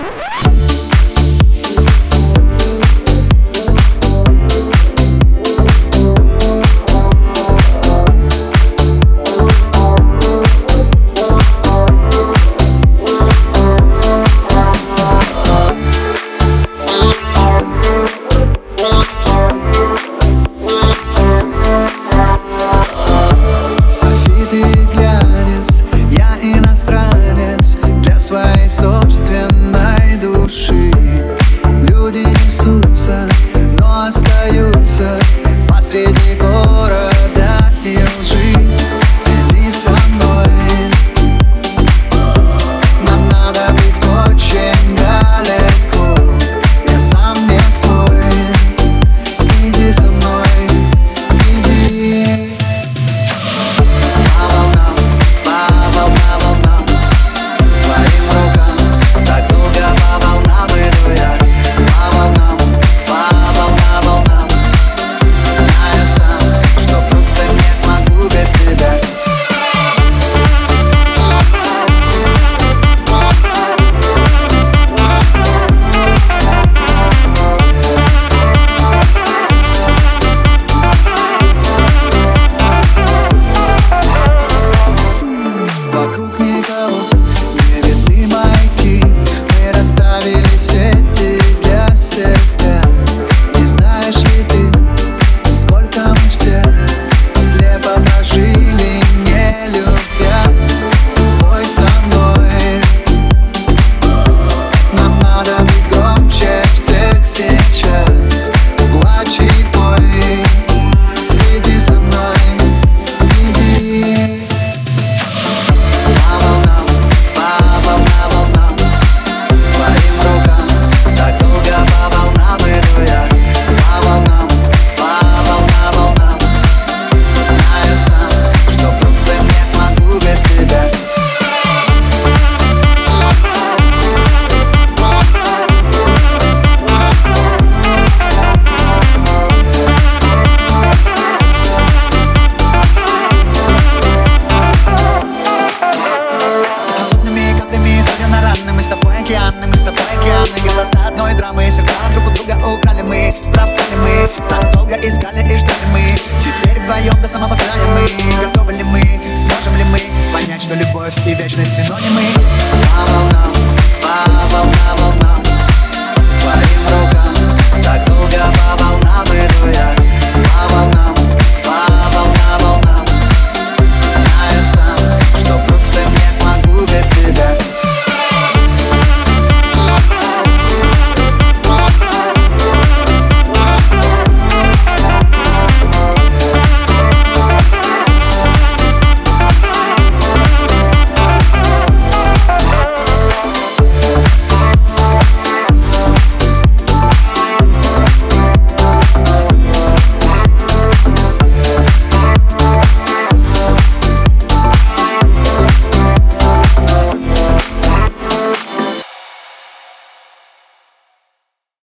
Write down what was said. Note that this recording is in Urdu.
Ha ha ha! Guck